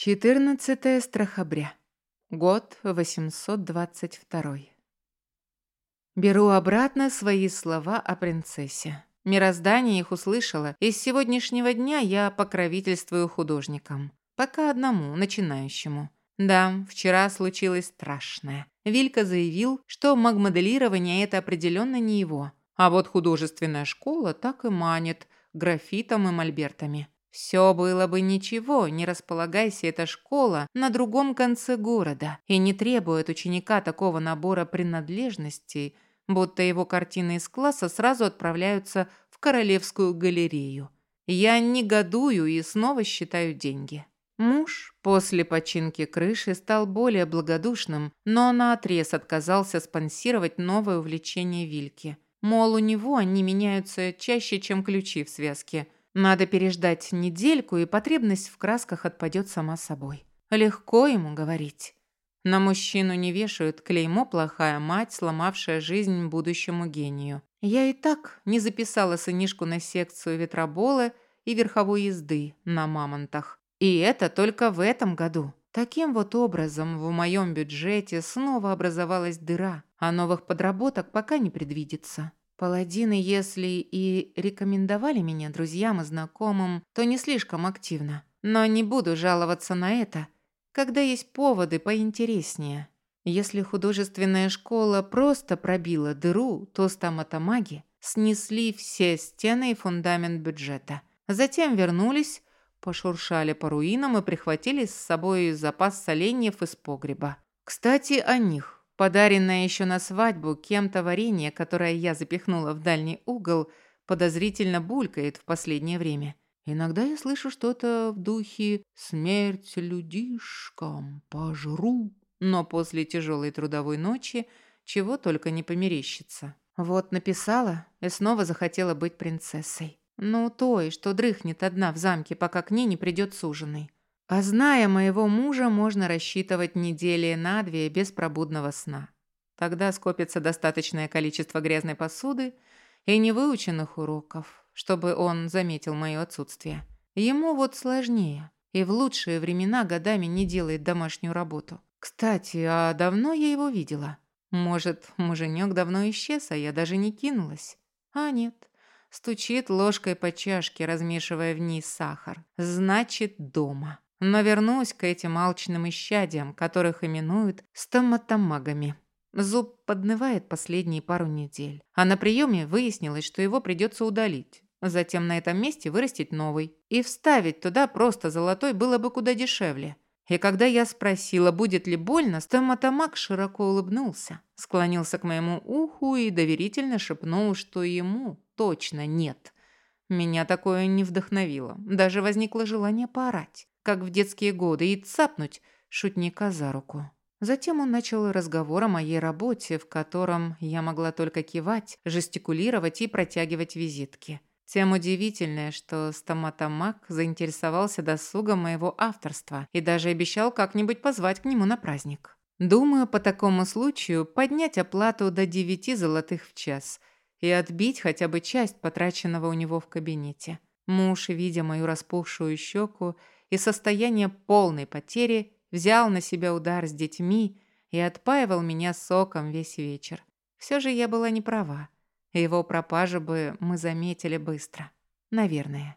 14 страхобря. Год 822. Беру обратно свои слова о принцессе. Мироздание их услышало, и с сегодняшнего дня я покровительствую художникам. Пока одному, начинающему. Да, вчера случилось страшное. Вилька заявил, что магмоделирование – это определенно не его. А вот художественная школа так и манит графитом и мольбертами. Все было бы ничего, не располагайся эта школа на другом конце города и не требует ученика такого набора принадлежностей, будто его картины из класса сразу отправляются в Королевскую галерею. Я негодую и снова считаю деньги. Муж после починки крыши стал более благодушным, но наотрез отказался спонсировать новое увлечение Вильки. Мол, у него они меняются чаще, чем ключи в связке – надо переждать недельку, и потребность в красках отпадет сама собой. Легко ему говорить. На мужчину не вешают клеймо «плохая мать, сломавшая жизнь будущему гению». Я и так не записала сынишку на секцию ветробола и верховой езды на мамонтах. И это только в этом году. Таким вот образом в моем бюджете снова образовалась дыра, а новых подработок пока не предвидится. Паладины, если и рекомендовали меня друзьям и знакомым, то не слишком активно. Но не буду жаловаться на это, когда есть поводы поинтереснее. Если художественная школа просто пробила дыру, то стоматомаги снесли все стены и фундамент бюджета. Затем вернулись, пошуршали по руинам и прихватили с собой запас соленьев из погреба. Кстати, о них. Подаренное еще на свадьбу кем-то варенье, которое я запихнула в дальний угол, подозрительно булькает в последнее время. Иногда я слышу что-то в духе «смерть людишкам пожру», но после тяжелой трудовой ночи чего только не померещится. Вот написала и снова захотела быть принцессой. Ну, той, что дрыхнет одна в замке, пока к ней не придет суженый. А зная моего мужа, можно рассчитывать недели на две без пробудного сна. Тогда скопится достаточное количество грязной посуды и невыученных уроков, чтобы он заметил мое отсутствие. Ему вот сложнее, и в лучшие времена годами не делает домашнюю работу. Кстати, а давно я его видела? Может, муженек давно исчез, а я даже не кинулась? А нет, стучит ложкой по чашке, размешивая в ней сахар. Значит, дома. Но вернусь к этим алчным исчадиям, которых именуют стоматомагами. Зуб поднывает последние пару недель, а на приеме выяснилось, что его придется удалить. Затем на этом месте вырастить новый. И вставить туда просто золотой было бы куда дешевле. И когда я спросила, будет ли больно, стоматомаг широко улыбнулся, склонился к моему уху и доверительно шепнул, что ему точно нет. Меня такое не вдохновило. Даже возникло желание поорать как в детские годы, и цапнуть шутника за руку. Затем он начал разговор о моей работе, в котором я могла только кивать, жестикулировать и протягивать визитки. Тем удивительное, что стоматомаг заинтересовался досугом моего авторства и даже обещал как-нибудь позвать к нему на праздник. Думаю, по такому случаю поднять оплату до 9 золотых в час и отбить хотя бы часть потраченного у него в кабинете. Муж, видя мою распухшую щеку, и состояние полной потери взял на себя удар с детьми и отпаивал меня соком весь вечер. Все же я была не права. Его пропажу бы мы заметили быстро. Наверное.